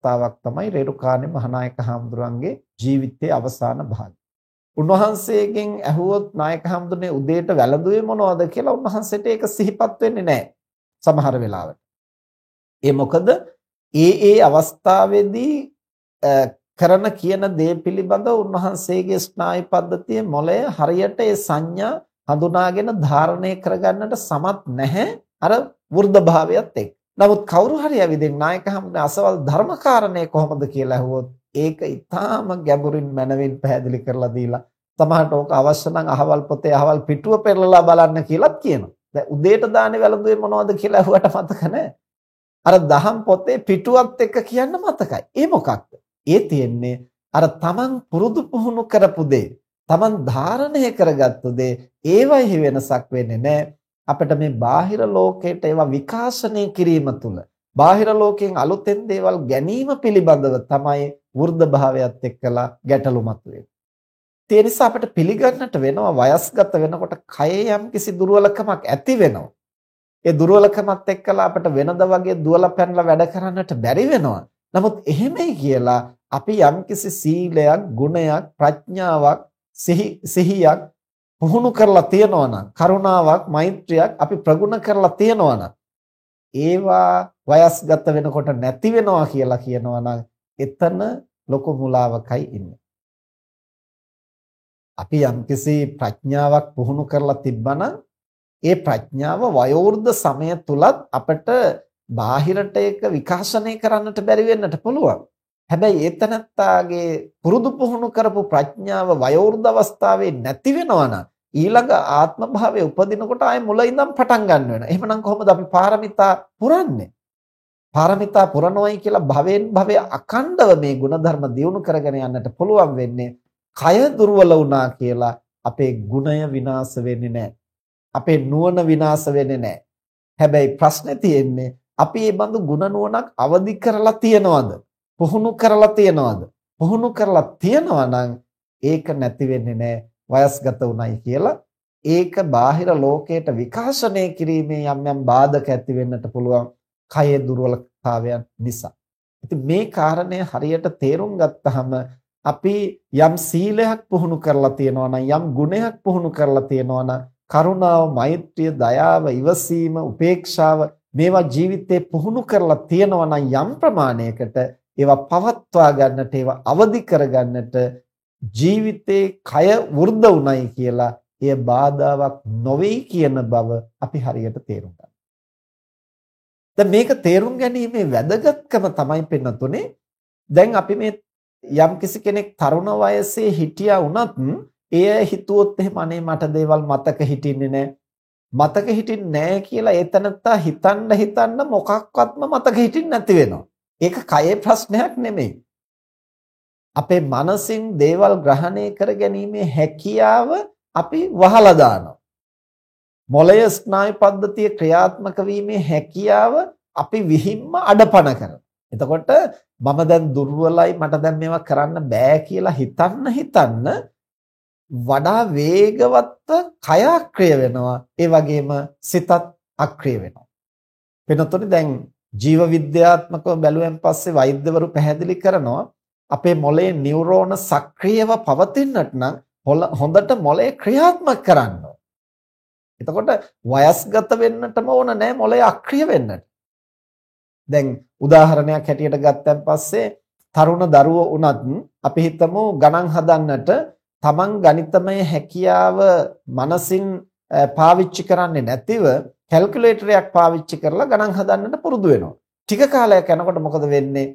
අවස්ථාවක් තමයි රේරුකාණේ මහානායක හාමුදුරන්ගේ ජීවිතයේ අවසාන භාගය. උන්වහන්සේගෙන් ඇහුවොත් නායක හාමුදුරනේ උදේට වැළඳුවේ මොනවද කියලා උන්වහන්සේට ඒක සිහිපත් වෙන්නේ නැහැ සමහර වෙලාවට. ඒ මොකද ඒ ඒ අවස්ථාවේදී කරන කියන දේ පිළිබඳව උන්වහන්සේගේ ස්නායු පද්ධතියේ මොළය හරියට ඒ සංඥා හඳුනාගෙන ධාරණය කරගන්නට සමත් නැහැ අර වෘද්ධ භාවයත් එක්ක. නමුත් කවුරු හරි ඇවිදින් නායක හම්බුනේ අසවල් ධර්මකාරණේ කොහොමද කියලා ඇහුවොත් ඒක ඊටාම ගැඹුරින් මනවින් පැහැදිලි කරලා දීලා සමහරට ඕක අවශ්‍ය නම් අහවල් පොතේ අහවල් පිටුව පෙරලලා බලන්න කියලාත් කියනවා. දැන් උදේට දාන්නේ වැළඳුවේ මොනවද කියලා ඇහුවට මතක නැහැ. අර දහම් පොතේ පිටුවත් එක්ක කියන්න මතකයි. ඒ මොකක්ද? ඒ තියෙන්නේ අර තමන් පුරුදු පුහුණු කරපු දේ, තමන් ධාරණය කරගත්තු දේ ඒවයි වෙනසක් වෙන්නේ නැහැ. අපිට මේ බාහිර ලෝකයට ඒවා විකාශනය කිරීම තුළ බාහිර ලෝකයෙන් අලුතෙන් දේවල් ගැනීම පිළිබඳව තමයි වෘද්ධ භාවයත් එක්කලා ගැටලු මතුවේ. ඒ නිසා අපිට පිළිගන්නට වෙනවා වයස්ගත වෙනකොට කයේ යම් කිසි දුර්වලකමක් ඇති වෙනවා. ඒ දුර්වලකමත් එක්කලා අපිට වෙනද වගේ දුවලා පැනලා වැඩ කරන්නට බැරි වෙනවා. නමුත් එහෙමයි කියලා අපි යම්කිසි සීලයක්, ගුණයක්, ප්‍රඥාවක්, සිහියක් පුහුණු කරලා තියනවා නම් කරුණාවක්, මෛත්‍රියක් අපි ප්‍රගුණ කරලා තියනවා නම් ඒවා වයස්ගත වෙනකොට නැති වෙනවා කියලා කියනවා නම් එතන ලොකු මුලාවකයි ඉන්නේ. අපි යම්කිසි ප්‍රඥාවක් පුහුණු කරලා තිබ්බනම් ඒ ප්‍රඥාව වයෝවෘද්ධ සමය තුලත් අපට බාහිරට ඒක විකාශනය කරන්නට බැරි වෙන්නට පුළුවන්. හැබැයි ඒ තනත්තාගේ පුරුදු පුහුණු කරපු ප්‍රඥාව වයෝවෘද්ධ අවස්ථාවේ නැති වෙනවා ඊළඟ ආත්ම භාවයේ උපදිනකොට ආයේ මුල ඉඳන් පටන් ගන්න වෙනවා. එහෙමනම් කොහොමද අපි පාරමිතා පුරන්නේ? පාරමිතා පුරනොයි කියලා භවෙන් භවය අකණ්ඩව මේ ಗುಣධර්ම දියුණු කරගෙන යන්නට පුළුවන් වෙන්නේ. කය දුර්වල වුණා කියලා අපේ ගුණය විනාශ වෙන්නේ නැහැ. අපේ නුවණ විනාශ වෙන්නේ නැහැ. හැබැයි ප්‍රශ්නේ තියෙන්නේ අපි මේ බඳු ගුණ නුවණක් අවදි කරලා තියනවද? පුහුණු කරලා තියනවද? පුහුණු කරලා තියනවා නම් ඒක නැති වෙන්නේ නැහැ. වයස්ගත උනායි කියලා ඒක බාහිර ලෝකයට විකාශනය කිරීමේ යම් යම් බාධක ඇති වෙන්නට පුළුවන් කයේ දුර්වලතාවයන් නිසා. ඉතින් මේ කාරණය හරියට තේරුම් ගත්තහම අපි යම් සීලයක් පුහුණු කරලා තියෙනවා නම් යම් ගුණයක් පුහුණු කරලා තියෙනවා නම් කරුණාව, මෛත්‍රිය, දයාව, ඉවසීම, උපේක්ෂාව මේවා ජීවිතේ පුහුණු කරලා තියෙනවා නම් යම් ප්‍රමාණයකට ඒවා පවත්වා ගන්නට ඒවා අවදි කරගන්නට ජීවිතේ කය වෘද්ධ උණයි කියලා එය බාධාවක් නොවේයි කියන බව අපි හරියට තේරුම් ගන්න. දැන් මේක තේරුම් ගැනීමේ වැදගත්කම තමයි පෙන්නතුනේ දැන් අපි මේ යම් කිසි කෙනෙක් තරුණ වයසේ හිටියා වුණත් එය හිතුවොත් එහෙම අනේ මට දේවල් මතක හිටින්නේ නැහැ මතක හිටින්නේ නැහැ කියලා ඒතනත්තා හිතන්න හිතන්න මොකක්වත්ම මතක හිටින්නේ නැති වෙනවා. ඒක කයේ ප්‍රශ්නයක් නෙමෙයි. අපේ මනසින් දේවල් ග්‍රහණය කර ගැනීමේ හැකියාව අපි වහලා දානවා. මොළය ස්නායු පද්ධතිය ක්‍රියාත්මක වීමේ හැකියාව අපි විහිම්ම අඩපණ කරනවා. එතකොට මම දැන් දුර්වලයි මට දැන් මේවා කරන්න බෑ කියලා හිතන්න හිතන්න වඩා වේගවත්ව කය අක්‍රිය වෙනවා. ඒ වගේම සිතත් අක්‍රිය වෙනවා. වෙනතොනේ දැන් ජීව විද්‍යාත්මකව බැලුවෙන් පස්සේ වෛද්‍යවරු පැහැදිලි කරනවා අපේ මොළයේ නියුරෝන සක්‍රියව පවතින්නට නම් හොඳට මොළය ක්‍රියාත්මක කරන්න එතකොට වයස්ගත වෙන්නටම ඕන නෑ මොළය අක්‍රිය වෙන්නට. දැන් උදාහරණයක් හැටියට ගත්තන් පස්සේ තරුණ දරුවෝ වුණත් අපි හිතමු ගණන් හදන්නට තමන් ගණිතමය හැකියාව මනසින් පාවිච්චි කරන්නේ නැතිව කැල්කියුලේටරයක් පාවිච්චි කරලා ගණන් හදන්නට පුරුදු වෙනවා. ටික කාලයක් යනකොට මොකද වෙන්නේ?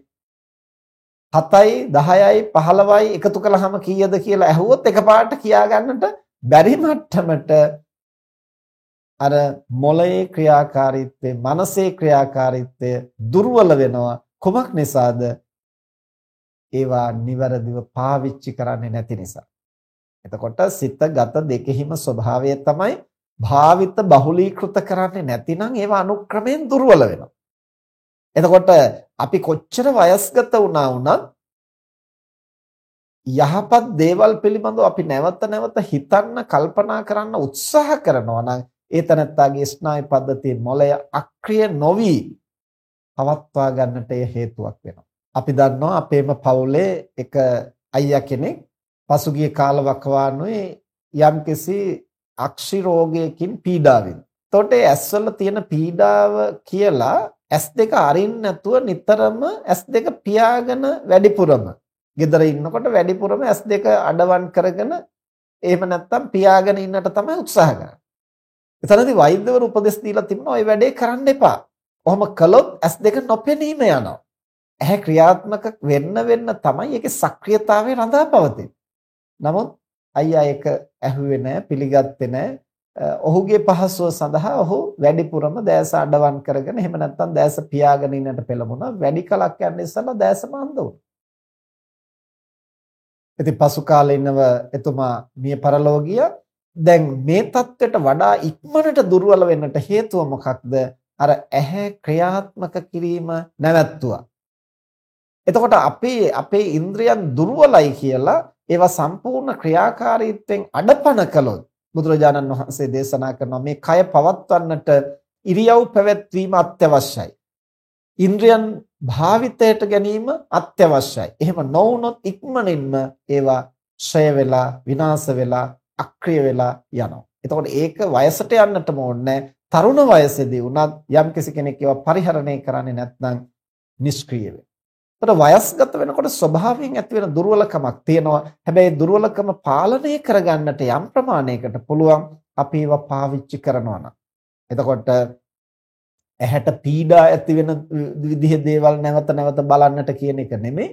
7යි 10යි 15යි එකතු කළාම කීයද කියලා ඇහුවොත් එකපාරට කියා ගන්නට බැරි මට්ටමට අර මොළයේ ක්‍රියාකාරීත්වය මනසේ ක්‍රියාකාරීත්වය දුර්වල වෙනවා කොමක් නිසාද ඒවා નિවරදිව පාවිච්චි කරන්නේ නැති නිසා එතකොට සිත ගත දෙකෙහිම ස්වභාවය තමයි භාවිත බහුලීකృత කරන්නේ නැතිනම් ඒවා අනුක්‍රමයෙන් දුර්වල වෙනවා. එතකොට අපි කොච්චර වයස්ගත වුණා වුණත් යහපත් දේවල් පිළිබඳව අපි නැවත නැවත හිතන්න කල්පනා කරන්න උත්සාහ කරනවා නම් ඒ තනත්තාගේ ස්නායු පද්ධතියේ මොළය අක්‍රිය නොවි පවත්වා ගන්නට හේතුවක් වෙනවා. අපි දන්නවා අපේම පවුලේ එක අයියා කෙනෙක් පසුගිය කාලවකවානුවේ යම්කිසි අක්ෂි රෝගයකින් පීඩා වෙනවා. එතකොට ඒ ඇස්වල තියෙන පීඩාව කියලා S2 අරින්න නැතුව නිතරම S2 පියාගෙන වැඩිපුරම ගෙදර ඉන්නකොට වැඩිපුරම S2 අඩවන් කරගෙන එහෙම නැත්තම් පියාගෙන ඉන්නට තමයි උත්සාහ කරන්නේ. එතනදී වෛද්‍යවරු උපදෙස් දීලා තිබුණා ওই වැඩේ කරන්න එපා. කොහොම කළොත් S2 නොපෙනීම යනවා. ඇහැ ක්‍රියාත්මක වෙන්න වෙන්න තමයි ඒකේ සක්‍රියතාවය රඳා පවතින්නේ. නමුත් අයියා ඒක ඇහුවේ නැහැ, පිළිගත්තේ නැහැ. ඔහුගේ පහසුව සඳහා ඔහු වැඩිපුරම දැස අඩවන් කරගෙන එහෙම නැත්නම් දැස පියාගෙන ඉන්නට පෙළඹුණා. වැඩි කලක් යන ඉස්සලා දැස මන්ද වුණා. ඉතින් පසු කාලේ ඉන්නව එතුමා මිය පරලෝකිය දැන් මේ தත්වෙට වඩා ඉක්මනට දුර්වල වෙන්නට හේතුව මොකක්ද? අර ඇහැ ක්‍රියාත්මක කිරීම නැවැත්තුවා. එතකොට අපේ අපේ ඉන්ද්‍රියන් දුර්වලයි කියලා ඒවා සම්පූර්ණ ක්‍රියාකාරීත්වයෙන් අඩපණ කළොත් බුදුරජාණන් වහන්සේ දේශනා කරනවා මේ කය පවත්වන්නට ඉරියව් පැවැත්වීම අත්‍යවශ්‍යයි. ඉන්ද්‍රියන් භාවිතයට ගැනීම අත්‍යවශ්‍යයි. එහෙම නොවුනොත් ඉක්මනින්ම ඒවා ක්ෂය වෙලා විනාශ වෙලා අක්‍රිය වෙලා යනවා. එතකොට ඒක වයසට යන්නටම ඕනේ තරුණ වයසේදී වුණත් යම් කෙනෙක් ඒවා පරිහරණය කරන්නේ නැත්නම් නිෂ්ක්‍රීය වෙනවා. ඒතර වයස්ගත වෙනකොට ස්වභාවයෙන් ඇති වෙන දුර්වලකමක් තියෙනවා. හැබැයි දුර්වලකම පාලනය කරගන්නට යම් ප්‍රමාණයකට පුළුවන් අපි ඒවා පාවිච්චි කරනවා නම්. එතකොට ඇහැට පීඩා ඇති වෙන විදිහේ දේවල් නැවත නැවත බලන්නට කියන එක නෙමෙයි.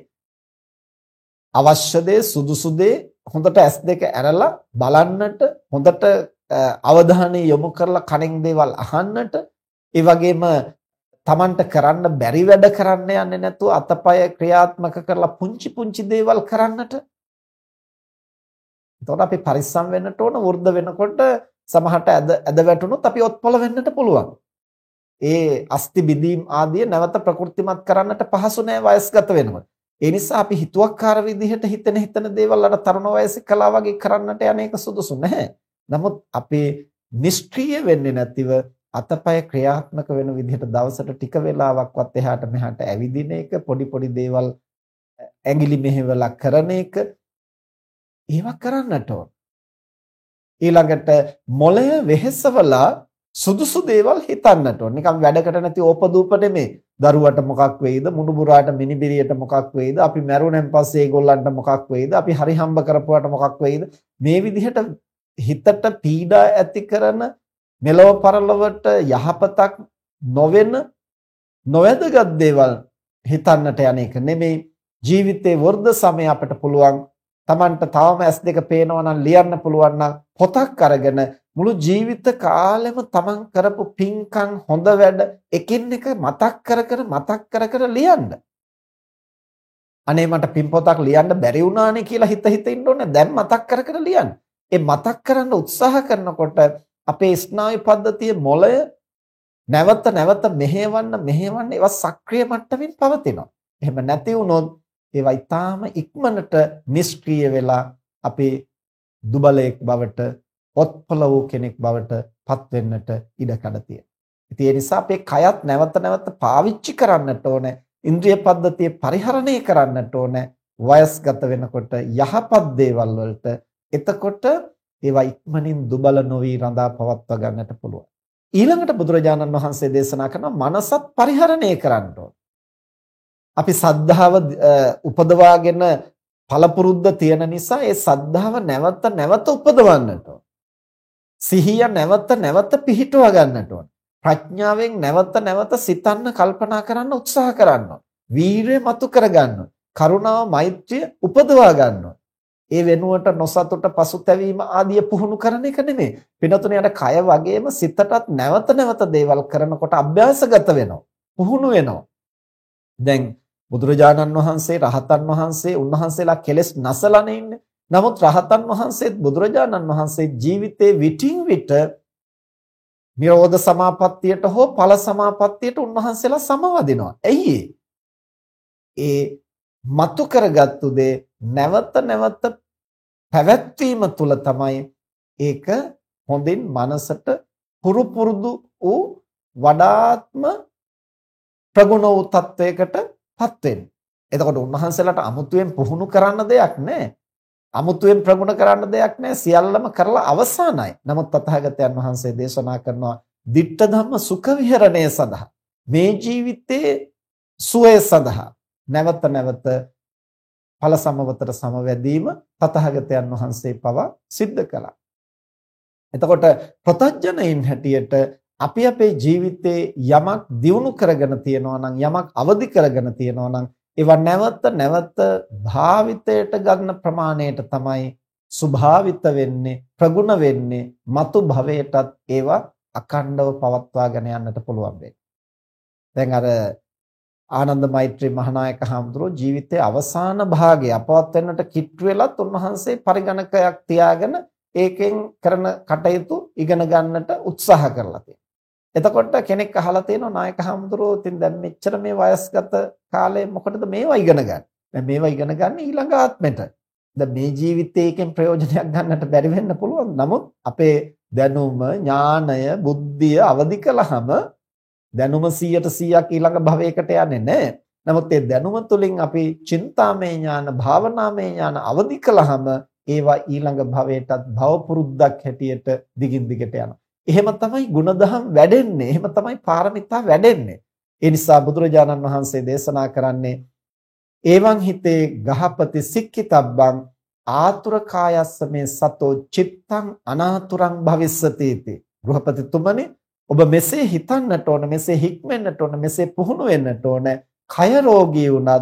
අවශ්‍ය දේ සුදුසු දේ හොඳට S2 ඇරලා බලන්නට හොඳට අවධානය යොමු කරලා කණෙන් දේවල් අහන්නට ඒ වගේම Tamanට කරන්න බැරි වැඩ කරන්න යන්නේ නැතුව අතපය ක්‍රියාත්මක කරලා පුංචි පුංචි දේවල් කරන්නට එතකොට අපි පරිස්සම් වෙන්නට ඕන වෘද්ධ වෙනකොට සමහරට ඇද ඇද වැටුනොත් අපි ඔත්පල වෙන්නට පුළුවන්. ඒ අස්ති බිඳීම් ආදිය නැවත ප්‍රකෘතිමත් කරන්නට පහසු නෑ වයස්ගත වෙනකොට. ඒ නිසා අපි හිතුවක්කාර විදිහට හිතෙන හිතන දේවල් අර තරුණ වයසේ කලා වගේ කරන්නට යන්නේක සුදුසු නැහැ. නමුත් අපි නිෂ්ක්‍රීය වෙන්නේ නැතිව අතපය ක්‍රියාත්මක වෙන විදිහට දවසට ටික වෙලාවක්වත් එහාට මෙහාට ඇවිදින එක පොඩි පොඩි දේවල් ඇඟිලි මෙහෙवला කරන එක ඒවා කරන්නට ඕන. ඊළඟට මොළය වෙහෙසවලා සුදුසු දේවල් හිතන්නට ඕන. නිකන් වැඩකට නැති ඕපදූප නෙමේ. දරුවට මොකක් වෙයිද? මුණුබුරාට මිනිබිරියට මොකක් වෙයිද? අපි මැරුණෙන් පස්සේ ඒගොල්ලන්ට මොකක් වෙයිද? අපි හරි හම්බ කරපුවාට මොකක් වෙයිද? මේ විදිහට හිතට පීඩා ඇති කරන මෙලොව පරලොවට යහපතක් නොවන නොවැදගත් දේවල් හිතන්නට යන එක නෙමෙයි ජීවිතේ වර්ධ සමය අපට පුළුවන් Tamanට තවම S2 පේනවා නම් ලියන්න පුළුවන් නම් පොතක් අරගෙන මුළු ජීවිත කාලෙම Taman කරපු පින්කම් හොඳ වැඩ එකින් එක මතක් කර කර මතක් කර කර ලියන්න. අනේ මට පින් පොතක් ලියන්න බැරි වුණානේ කියලා හිත හිත ඉන්න ඕනේ දැන් මතක් කර කර ලියන්න. ඒ මතක් කරන්න උත්සාහ කරනකොට අපේ ස්නායු පද්ධතියේ මොළය නැවත නැවත මෙහෙවන්න මෙහෙවන්න ඒවා සක්‍රිය මට්ටමින් පවතිනවා. එහෙම නැති වුණොත් ඒවා ඊටාම ඉක්මනට නිෂ්ක්‍රීය වෙලා අපේ දුබලයෙක් බවට ඔත්පල වූ කෙනෙක් බවට පත් වෙන්නට ඉඩකඩ තියෙනවා. ඉතින් ඒ නිසා අපේ කයත් නැවත නැවත පාවිච්චි කරන්නට ඕනේ. ඉන්ද්‍රිය පද්ධතිය පරිහරණය කරන්නට ඕනේ. වයස්ගත වෙනකොට යහපත් දේවල් වලට එතකොට ඒවා ඉක්මනින් දුබල නොවි රඳා පවත්වා ගන්නට පුළුවන්. ඊළඟට බුදුරජාණන් වහන්සේ දේශනා කරනවා මනසත් පරිහරණය කරන්න අපි සද්ධාව උපදවාගෙන පළපුරුද්ද තියෙන නිසා ඒ සද්ධාව නැවත නැවත උපදවන්නට සිහිය නැවත නැවත පිහිටුව ගන්නට ඕන. ප්‍රඥාවෙන් නැවත නැවත සිතන්න කල්පනා කරන්න උත්සාහ කරන්න ඕන. වීරය මතු කර ගන්න ඕන. කරුණාව මෛත්‍රිය උපදවා ගන්න ඕන. ඒ වෙනුවට නොසතුට පසුතැවීම ආදිය පුහුණු කරන එක නෙමෙයි. පිනතුනේ අර කය වගේම සිතටත් නැවත නැවත දේවල් කරනකොට අභ්‍යාසගත වෙනවා. පුහුණු වෙනවා. දැන් බුදුරජාණන් වහන්සේ රහතන් වහන්සේ උන්වහන්සේලා කෙලෙස් නැසලානේ ඉන්නේ. නමුත් රහතන් වහන්සේත් බුදුරජාණන් වහන්සේ ජීවිතේ විටින් විට නිරෝධ සමාපත්තියට හෝ ඵල සමාපත්තියට උන්වහන්සේලා සමවදිනවා. ඇයි ඒ මතු කරගත්තු දේ නැවත නැවත පැවැත්වීම තුළ තමයි ඒක හොඳින් මනසට පුරු පුරුදු වූ වඩාත්ම ප්‍රගුණ වූ තත්වයකටපත් වෙන්නේ. එතකොට උන්වහන්සේලාට අමුතුවෙන් පුහුණු කරන්න දෙයක් නැහැ. අමුතුවෙන් ප්‍රගුණ කරන්න දෙයක් නැහැ. සියල්ලම කරලා අවසానයි. නමුත් තථාගතයන් වහන්සේ දේශනා කරනවා ditta ධම්ම සුඛ විහරණය සඳහා මේ ජීවිතයේ සුවය සඳහා නැවත නැවත ඵල සමවතට සමවැදීම තථාගතයන් වහන්සේ පවා සිද්ධ කළා. එතකොට ප්‍රතඥයින් හැටියට අපි අපේ ජීවිතේ යමක් දියුණු කරගෙන තියනවා නම් යමක් අවදි කරගෙන තියනවා නම් ඒවා නැවත නැවත භාවිතයට ගන්න ප්‍රමාණයට තමයි ස්වභාවිත වෙන්නේ ප්‍රගුණ වෙන්නේ మతు භවයටත් ඒවා අකණ්ඩව පවත්වාගෙන යන්නට පුළුවන් වෙන්නේ. දැන් අර ආනන්ද මෛත්‍රී මහානායක හඳුරෝ ජීවිතයේ අවසාන භාගය අපවත් වෙන්නට කිට්ටු වෙලත් උන්වහන්සේ පරිගණකයක් තියාගෙන ඒකෙන් කරන කටයුතු ඉගෙන ගන්නට උත්සාහ කරලා තියෙනවා. එතකොට කෙනෙක් අහලා තියෙනවා නායක හඳුරෝ ඉතින් දැන් මෙච්චර මේ වයස්ගත කාලේ මොකටද මේවා ඉගෙන ගන්න? දැන් මේවා ඉගෙන ගන්න ඊළඟ ආත්මෙට. දැන් මේ ජීවිතේ එකෙන් ප්‍රයෝජනයක් ගන්නට බැරි වෙන්න පුළුවන්. නමුත් අපේ දැනුම, ඥානය, බුද්ධිය අවදි කළාම දැනුම 100ට 100ක් ඊළඟ භවයකට යන්නේ නැහැ. නමුත් ඒ දැනුම තුළින් අපි චින්තාමය ඥාන, භාවනාමය ඥාන අවදි කළාම ඒවා ඊළඟ භවයටත් භව පුරුද්දක් හැටියට දිගින් දිගට යනවා. එහෙම තමයි ಗುಣධම් වැඩෙන්නේ. එහෙම තමයි පාරමිතා වැඩෙන්නේ. ඒ නිසා බුදුරජාණන් වහන්සේ දේශනා කරන්නේ එවං හිතේ ගහපති සික්කිතබ්බං ආතුර කායස්ස මේ සතෝ චිත්තං අනාතුරං භවිස්සති इति. ගෘහපතිතුමනි ඔබ මෙසේ හිතන්නට ඕන, මෙසේ හික්මෙන්නට ඕන, මෙසේ පුහුණු වෙන්නට ඕන. කය රෝගී වුණත්